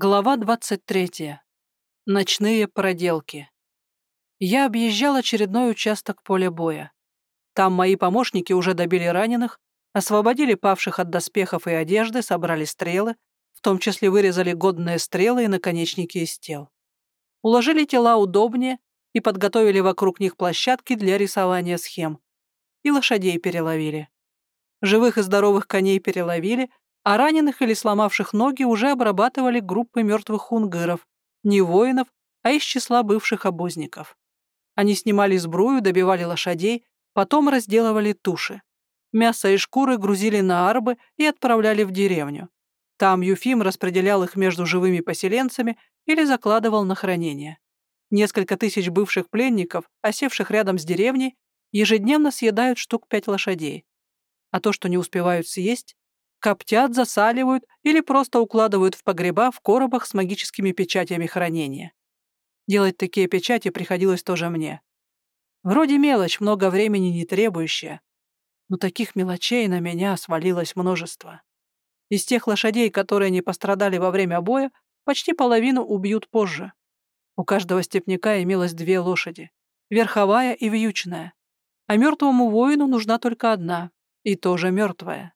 Глава 23. Ночные проделки. Я объезжал очередной участок поля боя. Там мои помощники уже добили раненых, освободили павших от доспехов и одежды, собрали стрелы, в том числе вырезали годные стрелы и наконечники из тел. Уложили тела удобнее и подготовили вокруг них площадки для рисования схем. И лошадей переловили. Живых и здоровых коней переловили, а раненых или сломавших ноги уже обрабатывали группы мертвых хунгыров, не воинов, а из числа бывших обозников. Они снимали сбрую, добивали лошадей, потом разделывали туши. Мясо и шкуры грузили на арбы и отправляли в деревню. Там Юфим распределял их между живыми поселенцами или закладывал на хранение. Несколько тысяч бывших пленников, осевших рядом с деревней, ежедневно съедают штук пять лошадей. А то, что не успевают съесть, коптят, засаливают или просто укладывают в погреба в коробах с магическими печатями хранения. Делать такие печати приходилось тоже мне. Вроде мелочь, много времени не требующая, но таких мелочей на меня свалилось множество. Из тех лошадей, которые не пострадали во время боя, почти половину убьют позже. У каждого степняка имелось две лошади — верховая и вьючная. А мертвому воину нужна только одна, и тоже мертвая.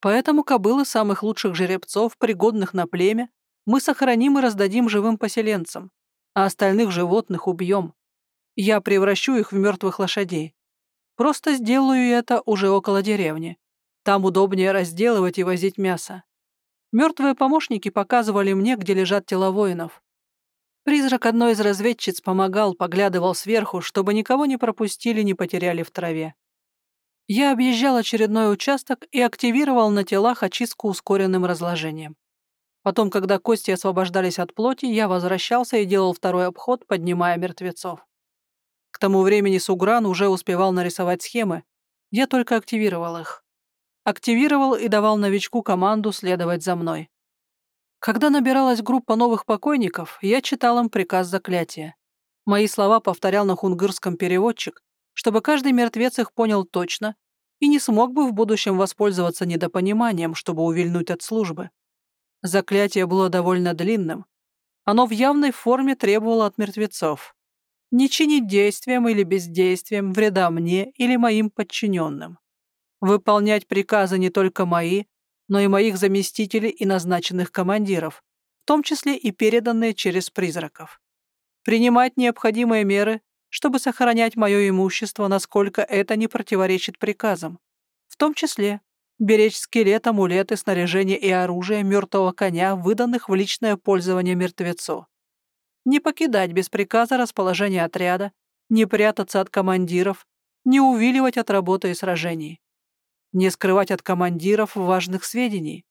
Поэтому кобылы самых лучших жеребцов, пригодных на племя, мы сохраним и раздадим живым поселенцам, а остальных животных убьем. Я превращу их в мертвых лошадей. Просто сделаю это уже около деревни. Там удобнее разделывать и возить мясо. Мертвые помощники показывали мне, где лежат тела воинов. Призрак одной из разведчиц помогал, поглядывал сверху, чтобы никого не пропустили, не потеряли в траве. Я объезжал очередной участок и активировал на телах очистку ускоренным разложением. Потом, когда кости освобождались от плоти, я возвращался и делал второй обход, поднимая мертвецов. К тому времени Сугран уже успевал нарисовать схемы, я только активировал их. Активировал и давал новичку команду следовать за мной. Когда набиралась группа новых покойников, я читал им приказ заклятия. Мои слова повторял на хунгырском переводчик, чтобы каждый мертвец их понял точно и не смог бы в будущем воспользоваться недопониманием, чтобы увильнуть от службы. Заклятие было довольно длинным. Оно в явной форме требовало от мертвецов не чинить действием или бездействием вреда мне или моим подчиненным. Выполнять приказы не только мои, но и моих заместителей и назначенных командиров, в том числе и переданные через призраков. Принимать необходимые меры чтобы сохранять мое имущество, насколько это не противоречит приказам. В том числе беречь скелет, амулеты, снаряжение и оружие мертвого коня, выданных в личное пользование мертвецу. Не покидать без приказа расположение отряда, не прятаться от командиров, не увиливать от работы и сражений. Не скрывать от командиров важных сведений.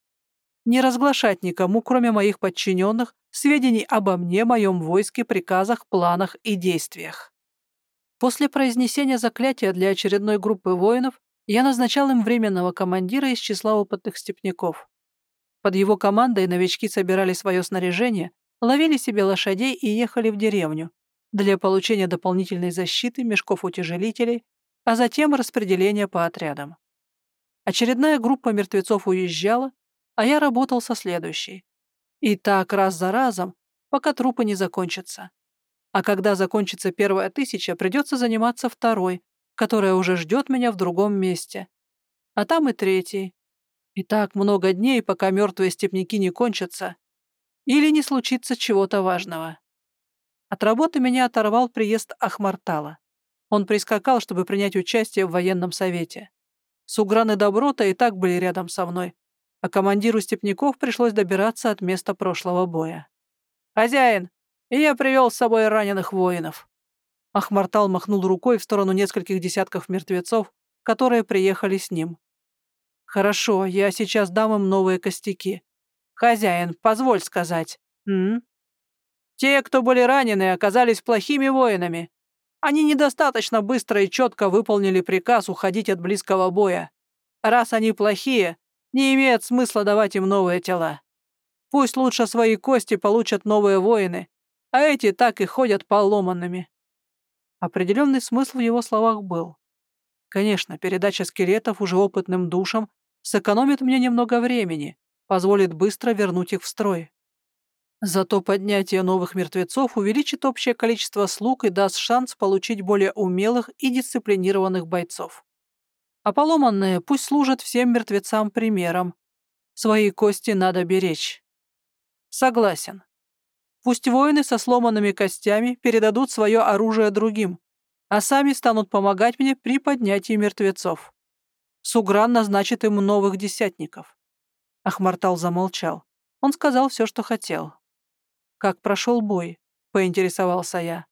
Не разглашать никому, кроме моих подчиненных, сведений обо мне, моем войске, приказах, планах и действиях. После произнесения заклятия для очередной группы воинов я назначал им временного командира из числа опытных степняков. Под его командой новички собирали свое снаряжение, ловили себе лошадей и ехали в деревню для получения дополнительной защиты, мешков-утяжелителей, а затем распределения по отрядам. Очередная группа мертвецов уезжала, а я работал со следующей. И так раз за разом, пока трупы не закончатся. А когда закончится первая тысяча, придется заниматься второй, которая уже ждет меня в другом месте. А там и третий. И так много дней, пока мертвые степняки не кончатся. Или не случится чего-то важного. От работы меня оторвал приезд Ахмартала. Он прискакал, чтобы принять участие в военном совете. Сугран и Доброта и так были рядом со мной, а командиру степняков пришлось добираться от места прошлого боя. «Хозяин, и я привел с собой раненых воинов». Ахмартал махнул рукой в сторону нескольких десятков мертвецов, которые приехали с ним. «Хорошо, я сейчас дам им новые костяки. Хозяин, позволь сказать. М? Те, кто были ранены, оказались плохими воинами. Они недостаточно быстро и четко выполнили приказ уходить от близкого боя. Раз они плохие, не имеет смысла давать им новые тела. Пусть лучше свои кости получат новые воины, а эти так и ходят поломанными. Определенный смысл в его словах был. Конечно, передача скелетов уже опытным душам сэкономит мне немного времени, позволит быстро вернуть их в строй. Зато поднятие новых мертвецов увеличит общее количество слуг и даст шанс получить более умелых и дисциплинированных бойцов. А поломанные пусть служат всем мертвецам примером. Свои кости надо беречь. Согласен. Пусть воины со сломанными костями передадут свое оружие другим, а сами станут помогать мне при поднятии мертвецов. Сугран назначит им новых десятников. Ахмартал замолчал. Он сказал все, что хотел. «Как прошел бой?» — поинтересовался я.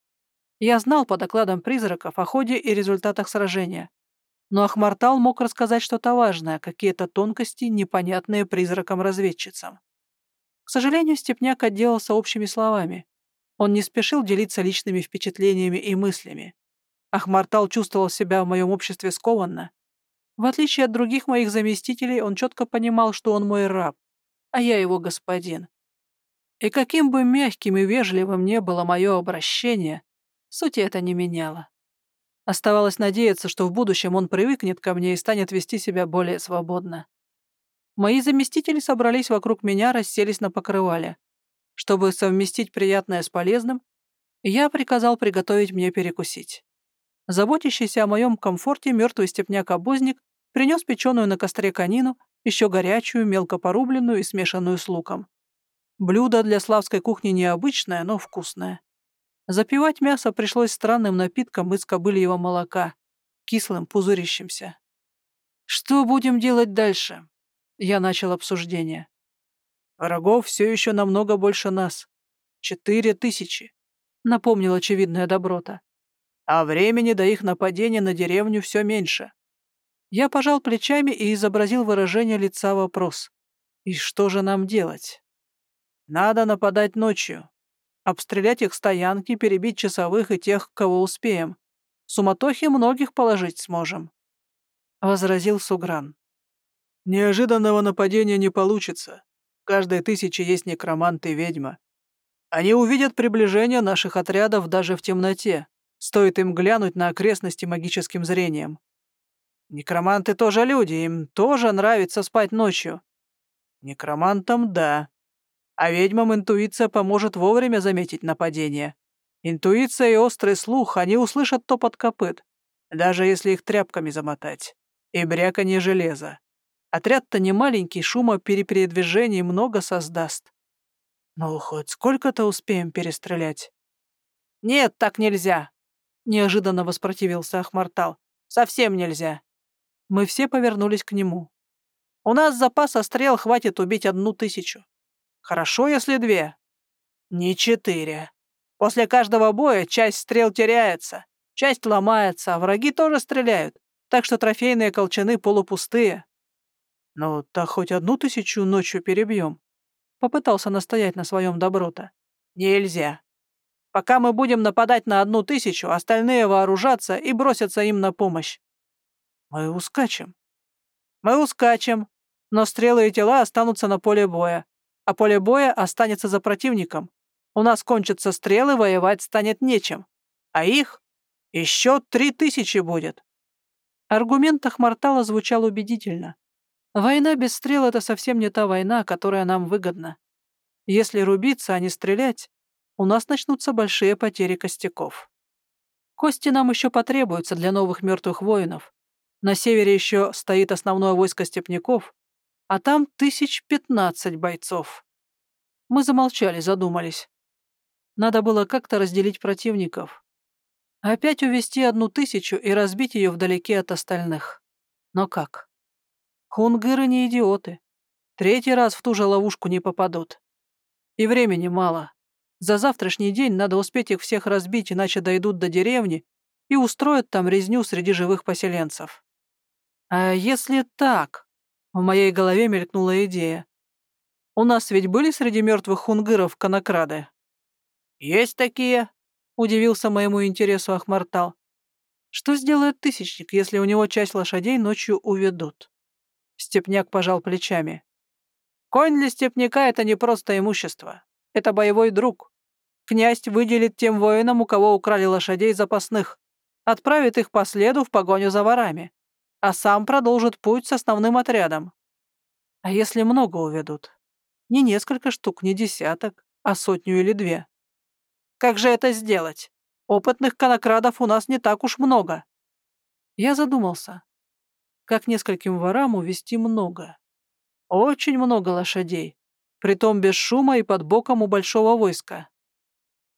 Я знал по докладам призраков о ходе и результатах сражения. Но Ахмартал мог рассказать что-то важное, какие-то тонкости, непонятные призракам-разведчицам. К сожалению, Степняк отделался общими словами. Он не спешил делиться личными впечатлениями и мыслями. Ахмартал чувствовал себя в моем обществе скованно. В отличие от других моих заместителей, он четко понимал, что он мой раб, а я его господин. И каким бы мягким и вежливым не было мое обращение, сути это не меняло. Оставалось надеяться, что в будущем он привыкнет ко мне и станет вести себя более свободно. Мои заместители собрались вокруг меня, расселись на покрывале. Чтобы совместить приятное с полезным, я приказал приготовить мне перекусить. Заботящийся о моем комфорте мертвый степняк-обозник принес печеную на костре конину, еще горячую, мелко порубленную и смешанную с луком. Блюдо для славской кухни необычное, но вкусное. Запивать мясо пришлось странным напитком из кобыльего молока, кислым, пузырящимся. «Что будем делать дальше?» Я начал обсуждение. «Врагов все еще намного больше нас. Четыре тысячи», — напомнил очевидная доброта. «А времени до их нападения на деревню все меньше». Я пожал плечами и изобразил выражение лица вопрос. «И что же нам делать?» «Надо нападать ночью. Обстрелять их стоянки, перебить часовых и тех, кого успеем. Суматохи многих положить сможем», — возразил Сугран. Неожиданного нападения не получится. В каждой тысяче есть некромант и ведьма. Они увидят приближение наших отрядов даже в темноте. Стоит им глянуть на окрестности магическим зрением. Некроманты тоже люди, им тоже нравится спать ночью. Некромантам — да. А ведьмам интуиция поможет вовремя заметить нападение. Интуиция и острый слух, они услышат топот копыт, даже если их тряпками замотать. И бряканье железа. Отряд-то не маленький, шума при передвижении много создаст. Ну, хоть сколько-то успеем перестрелять. Нет, так нельзя, неожиданно воспротивился Ахмартал. Совсем нельзя. Мы все повернулись к нему. У нас запаса стрел хватит убить одну тысячу. Хорошо, если две. Не четыре. После каждого боя часть стрел теряется, часть ломается, а враги тоже стреляют, так что трофейные колчаны полупустые. «Ну, так хоть одну тысячу ночью перебьем», — попытался настоять на своем доброта. «Нельзя. Пока мы будем нападать на одну тысячу, остальные вооружатся и бросятся им на помощь. Мы ускачем. Мы ускачем, но стрелы и тела останутся на поле боя, а поле боя останется за противником. У нас кончатся стрелы, воевать станет нечем. А их еще три тысячи будет». Аргумент Ахмартала звучал убедительно. Война без стрел — это совсем не та война, которая нам выгодна. Если рубиться, а не стрелять, у нас начнутся большие потери костяков. Кости нам еще потребуются для новых мертвых воинов. На севере еще стоит основное войско степняков, а там тысяч пятнадцать бойцов. Мы замолчали, задумались. Надо было как-то разделить противников. Опять увести одну тысячу и разбить ее вдалеке от остальных. Но как? Хунгыры не идиоты. Третий раз в ту же ловушку не попадут. И времени мало. За завтрашний день надо успеть их всех разбить, иначе дойдут до деревни и устроят там резню среди живых поселенцев. А если так? В моей голове мелькнула идея. У нас ведь были среди мертвых хунгыров конокрады? Есть такие, удивился моему интересу Ахмартал. Что сделает тысячник, если у него часть лошадей ночью уведут? Степняк пожал плечами. Конь для степняка — это не просто имущество. Это боевой друг. Князь выделит тем воинам, у кого украли лошадей запасных, отправит их по следу в погоню за ворами, а сам продолжит путь с основным отрядом. А если много уведут? Не несколько штук, не десяток, а сотню или две. Как же это сделать? Опытных конокрадов у нас не так уж много. Я задумался, как нескольким ворам увести много. Очень много лошадей, притом без шума и под боком у большого войска.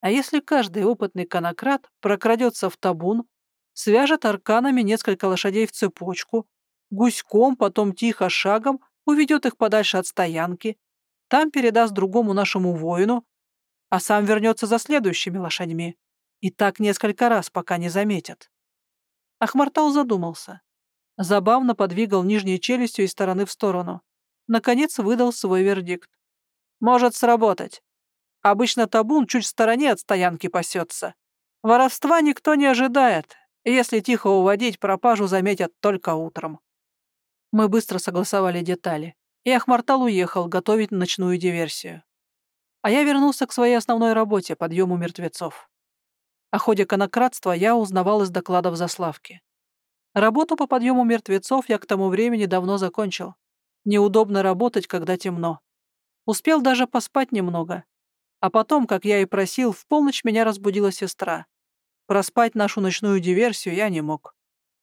А если каждый опытный конокрад прокрадется в табун, свяжет арканами несколько лошадей в цепочку, гуськом, потом тихо шагом уведет их подальше от стоянки, там передаст другому нашему воину, а сам вернется за следующими лошадьми. И так несколько раз, пока не заметят. Ахмартал задумался. Забавно подвигал нижней челюстью из стороны в сторону. Наконец выдал свой вердикт. «Может сработать. Обычно табун чуть в стороне от стоянки пасется. Воровства никто не ожидает. Если тихо уводить, пропажу заметят только утром». Мы быстро согласовали детали, и Ахмартал уехал готовить ночную диверсию. А я вернулся к своей основной работе — подъему мертвецов. О ходе конократства я узнавал из докладов Заславки. Работу по подъему мертвецов я к тому времени давно закончил. Неудобно работать, когда темно. Успел даже поспать немного. А потом, как я и просил, в полночь меня разбудила сестра. Проспать нашу ночную диверсию я не мог.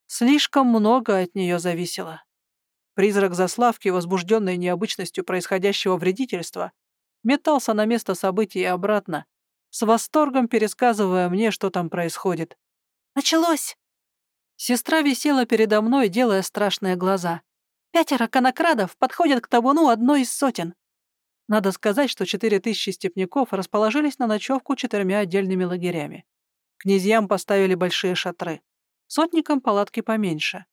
Слишком много от нее зависело. Призрак Заславки, возбужденный необычностью происходящего вредительства, метался на место событий и обратно, с восторгом пересказывая мне, что там происходит. «Началось!» Сестра висела передо мной, делая страшные глаза. «Пятеро конокрадов подходят к табуну одной из сотен». Надо сказать, что четыре тысячи степняков расположились на ночевку четырьмя отдельными лагерями. Князьям поставили большие шатры. Сотникам палатки поменьше.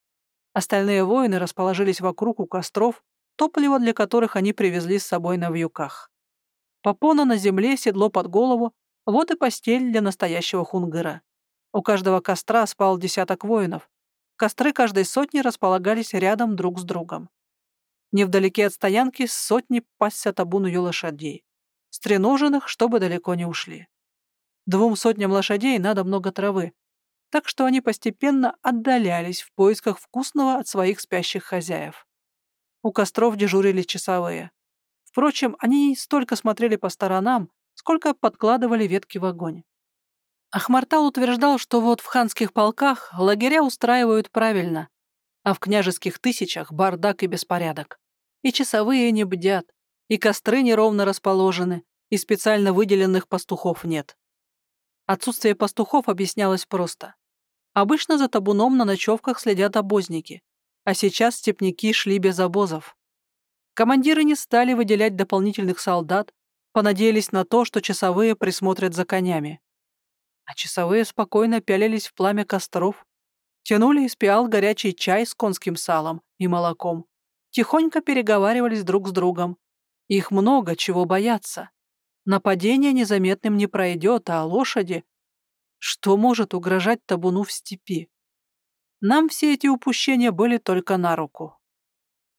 Остальные воины расположились вокруг у костров, топливо для которых они привезли с собой на вьюках. Попона на земле, седло под голову, вот и постель для настоящего хунгыра. У каждого костра спал десяток воинов. Костры каждой сотни располагались рядом друг с другом. Невдалеке от стоянки сотни пасся табун ее лошадей, стреноженных, чтобы далеко не ушли. Двум сотням лошадей надо много травы, так что они постепенно отдалялись в поисках вкусного от своих спящих хозяев. У костров дежурили часовые. Впрочем, они не столько смотрели по сторонам, сколько подкладывали ветки в огонь. Ахмартал утверждал, что вот в ханских полках лагеря устраивают правильно, а в княжеских тысячах бардак и беспорядок. И часовые не бдят, и костры неровно расположены, и специально выделенных пастухов нет. Отсутствие пастухов объяснялось просто. Обычно за табуном на ночевках следят обозники, а сейчас степняки шли без обозов. Командиры не стали выделять дополнительных солдат, понадеялись на то, что часовые присмотрят за конями. А часовые спокойно пялились в пламя костров, тянули из пиал горячий чай с конским салом и молоком, тихонько переговаривались друг с другом. Их много, чего бояться. Нападение незаметным не пройдет, а лошади... Что может угрожать табуну в степи? Нам все эти упущения были только на руку.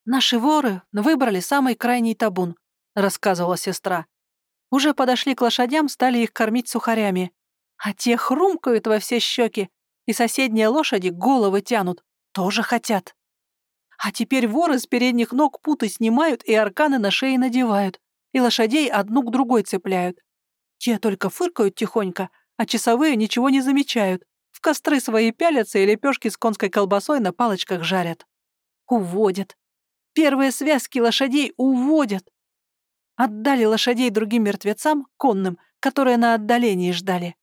«Наши воры выбрали самый крайний табун», — рассказывала сестра. Уже подошли к лошадям, стали их кормить сухарями. А те хрумкают во все щеки, и соседние лошади головы тянут, тоже хотят. А теперь воры с передних ног путы снимают и арканы на шее надевают, и лошадей одну к другой цепляют. Те только фыркают тихонько, а часовые ничего не замечают. В костры свои пялятся и лепешки с конской колбасой на палочках жарят. Уводят. Первые связки лошадей уводят. Отдали лошадей другим мертвецам, конным, которые на отдалении ждали.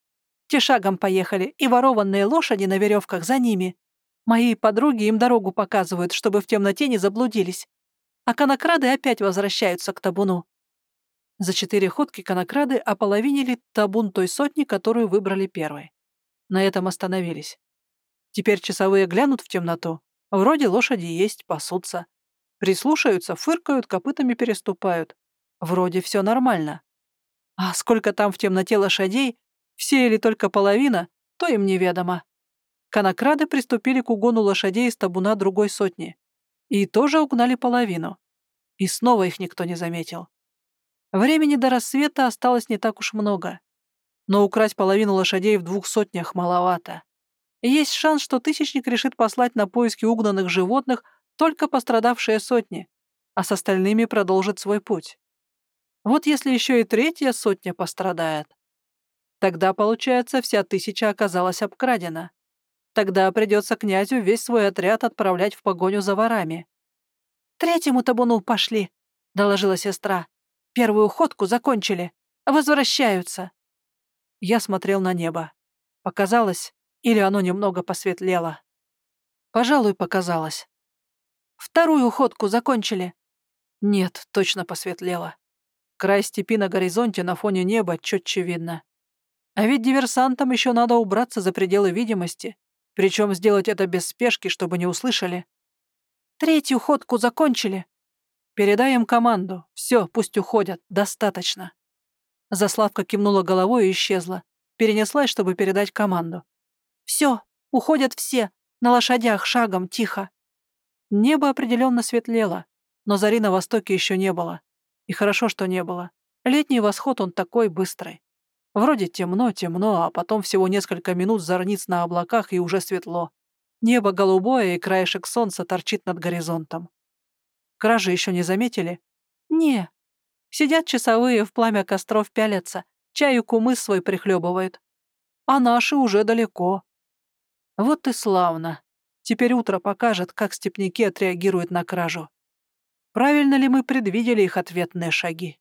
Те шагом поехали, и ворованные лошади на веревках за ними. Мои подруги им дорогу показывают, чтобы в темноте не заблудились. А конокрады опять возвращаются к табуну. За четыре ходки конокрады ополовинили табун той сотни, которую выбрали первой. На этом остановились. Теперь часовые глянут в темноту. Вроде лошади есть, пасутся. Прислушаются, фыркают, копытами переступают. Вроде все нормально. А сколько там в темноте лошадей, все или только половина, то им неведомо. Конокрады приступили к угону лошадей из табуна другой сотни. И тоже угнали половину. И снова их никто не заметил. Времени до рассвета осталось не так уж много. Но украсть половину лошадей в двух сотнях маловато. есть шанс, что Тысячник решит послать на поиски угнанных животных только пострадавшие сотни, а с остальными продолжит свой путь. Вот если еще и третья сотня пострадает. Тогда, получается, вся тысяча оказалась обкрадена. Тогда придется князю весь свой отряд отправлять в погоню за ворами. «Третьему табуну пошли», — доложила сестра. «Первую ходку закончили. Возвращаются». Я смотрел на небо. Показалось, или оно немного посветлело. Пожалуй, показалось. Вторую ходку закончили. Нет, точно посветлело. Край степи на горизонте на фоне неба четче видно. А ведь диверсантам еще надо убраться за пределы видимости, причем сделать это без спешки, чтобы не услышали. Третью ходку закончили. Передай команду. Все, пусть уходят. Достаточно. Заславка кивнула головой и исчезла. Перенеслась, чтобы передать команду. Все, уходят все. На лошадях, шагом, тихо. Небо определенно светлело, но зари на востоке еще не было. И хорошо, что не было. Летний восход он такой быстрый. Вроде темно-темно, а потом всего несколько минут зорниц на облаках и уже светло. Небо голубое, и краешек солнца торчит над горизонтом. Кражи еще не заметили? Не. Сидят часовые, в пламя костров пялятся, чаю кумыс свой прихлебывают. А наши уже далеко. Вот и славно. Теперь утро покажет, как степняки отреагируют на кражу. Правильно ли мы предвидели их ответные шаги?